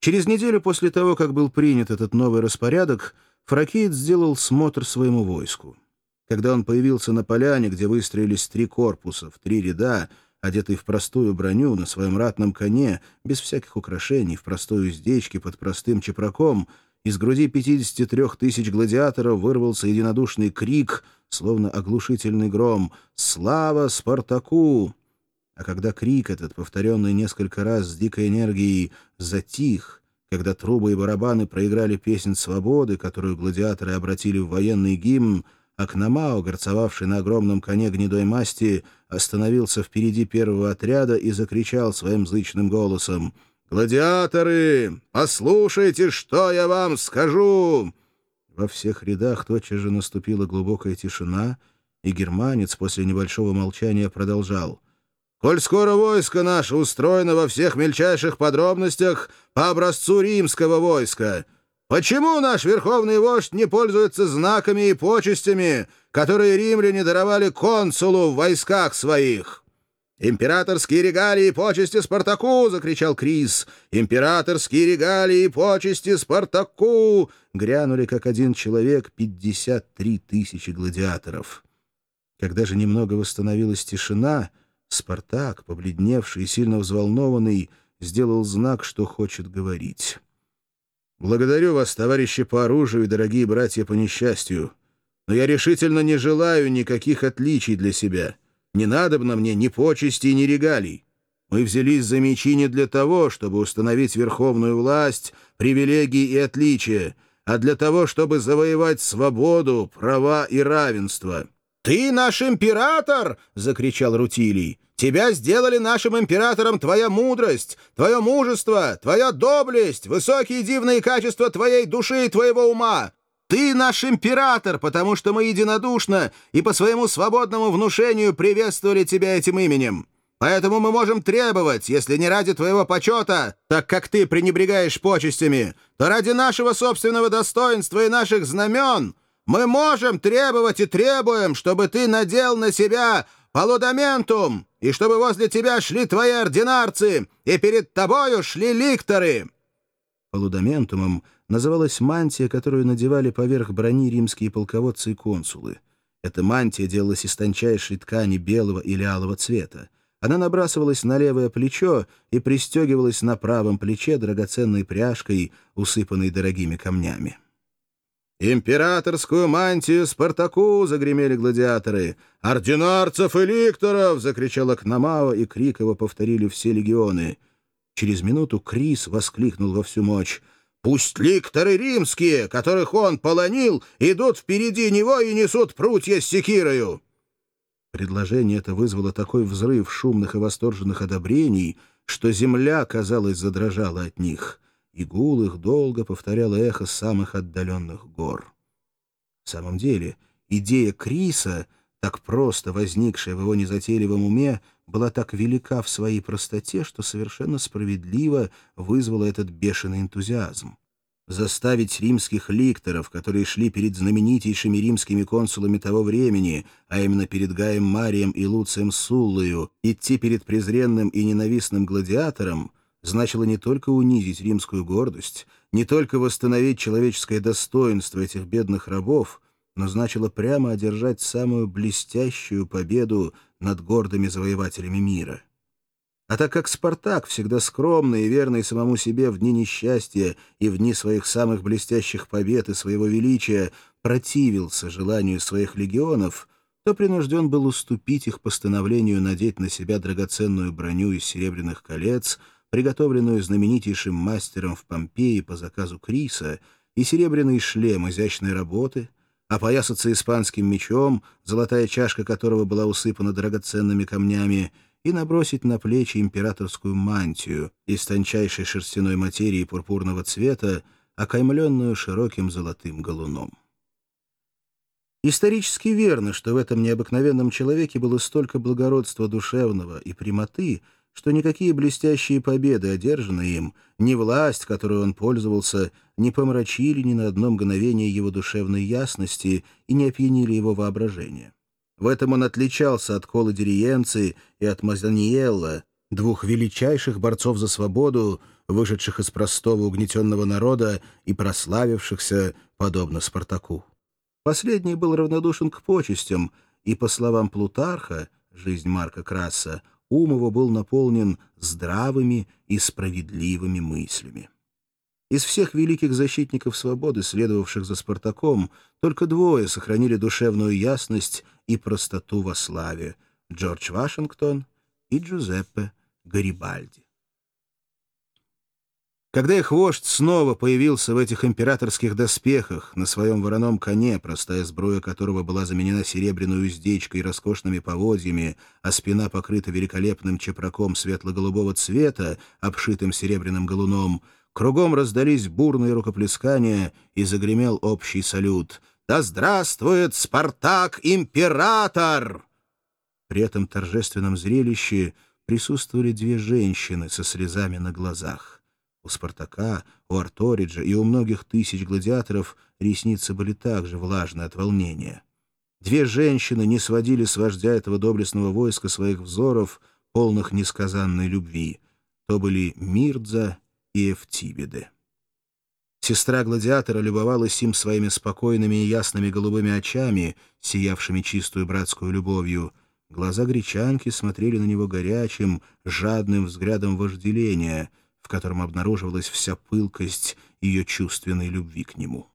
Через неделю после того, как был принят этот новый распорядок, Фракиец сделал смотр своему войску. Когда он появился на поляне, где выстроились три корпуса в три ряда, одетый в простую броню, на своем ратном коне, без всяких украшений, в простой уздечке под простым чепраком, из груди 53 тысяч гладиаторов вырвался единодушный крик, словно оглушительный гром «Слава Спартаку!» А когда крик этот, повторенный несколько раз с дикой энергией, затих, когда трубы и барабаны проиграли песнь свободы, которую гладиаторы обратили в военный гимн, Акномао, горцевавший на огромном коне гнедой масти, остановился впереди первого отряда и закричал своим зычным голосом «Гладиаторы, послушайте, что я вам скажу!» Во всех рядах тотчас же наступила глубокая тишина, и германец после небольшого молчания продолжал — Коль скоро войско наше устроено во всех мельчайших подробностях по образцу римского войска, почему наш верховный вождь не пользуется знаками и почестями, которые римляне даровали консулу в войсках своих?» «Императорские регалии и почести Спартаку!» — закричал Крис. «Императорские регалии и почести Спартаку!» Грянули, как один человек, пятьдесят три тысячи гладиаторов. Когда же немного восстановилась тишина, Спартак, побледневший и сильно взволнованный, сделал знак, что хочет говорить. «Благодарю вас, товарищи по оружию и дорогие братья по несчастью, но я решительно не желаю никаких отличий для себя. Не надобно мне ни почести, ни регалий. Мы взялись за мечи не для того, чтобы установить верховную власть, привилегии и отличия, а для того, чтобы завоевать свободу, права и равенство». «Ты наш император!» — закричал Рутилий. «Тебя сделали нашим императором твоя мудрость, твое мужество, твоя доблесть, высокие дивные качества твоей души и твоего ума. Ты наш император, потому что мы единодушно и по своему свободному внушению приветствовали тебя этим именем. Поэтому мы можем требовать, если не ради твоего почета, так как ты пренебрегаешь почестями, то ради нашего собственного достоинства и наших знамен — мы можем требовать и требуем, чтобы ты надел на себя полудаментум, и чтобы возле тебя шли твои ординарцы, и перед тобою шли ликторы». Полудаментумом называлась мантия, которую надевали поверх брони римские полководцы и консулы. Эта мантия делалась из тончайшей ткани белого или алого цвета. Она набрасывалась на левое плечо и пристегивалась на правом плече драгоценной пряжкой, усыпанной дорогими камнями. «Императорскую мантию Спартаку!» — загремели гладиаторы. «Ординарцев и ликторов!» — закричал Акномао, и крик его повторили все легионы. Через минуту Крис воскликнул во всю мощь. «Пусть ликторы римские, которых он полонил, идут впереди него и несут прутья с секирою!» Предложение это вызвало такой взрыв шумных и восторженных одобрений, что земля, казалось, задрожала от них — и гул их долго повторяло эхо самых отдаленных гор. В самом деле, идея Криса, так просто возникшая в его незатейливом уме, была так велика в своей простоте, что совершенно справедливо вызвала этот бешеный энтузиазм. Заставить римских ликторов, которые шли перед знаменитейшими римскими консулами того времени, а именно перед Гаем Марием и Луцием Суллою, идти перед презренным и ненавистным гладиатором — значило не только унизить римскую гордость, не только восстановить человеческое достоинство этих бедных рабов, но значило прямо одержать самую блестящую победу над гордыми завоевателями мира. А так как Спартак, всегда скромный и верный самому себе в дни несчастья и в дни своих самых блестящих побед и своего величия, противился желанию своих легионов, то принужден был уступить их постановлению надеть на себя драгоценную броню из серебряных колец — приготовленную знаменитейшим мастером в Помпеи по заказу Криса, и серебряный шлем изящной работы, опоясаться испанским мечом, золотая чашка которого была усыпана драгоценными камнями, и набросить на плечи императорскую мантию из тончайшей шерстяной материи пурпурного цвета, окаймленную широким золотым галуном. Исторически верно, что в этом необыкновенном человеке было столько благородства душевного и прямоты, что никакие блестящие победы, одержанные им, ни власть, которой он пользовался, не помрачили ни на одно мгновение его душевной ясности и не опьянили его воображение. В этом он отличался от Кола и от Мазаниелла, двух величайших борцов за свободу, вышедших из простого угнетенного народа и прославившихся, подобно Спартаку. Последний был равнодушен к почестям, и, по словам Плутарха, жизнь Марка Краса, ум его был наполнен здравыми и справедливыми мыслями. Из всех великих защитников свободы, следовавших за Спартаком, только двое сохранили душевную ясность и простоту во славе — Джордж Вашингтон и Джузеппе Гарибальди. Когда их вождь снова появился в этих императорских доспехах, на своем вороном коне, простая сбруя которого была заменена серебряной уздечкой и роскошными поводьями, а спина покрыта великолепным чепраком светло-голубого цвета, обшитым серебряным галуном, кругом раздались бурные рукоплескания и загремел общий салют. «Да здравствует Спартак-император!» При этом торжественном зрелище присутствовали две женщины со слезами на глазах. У Спартака, у Арториджа и у многих тысяч гладиаторов ресницы были также влажны от волнения. Две женщины не сводили с вождя этого доблестного войска своих взоров, полных несказанной любви. То были Мирдза и Эфтибиды. Сестра гладиатора любовалась им своими спокойными и ясными голубыми очами, сиявшими чистую братскую любовью. Глаза гречанки смотрели на него горячим, жадным взглядом вожделения — в котором обнаруживалась вся пылкость ее чувственной любви к нему.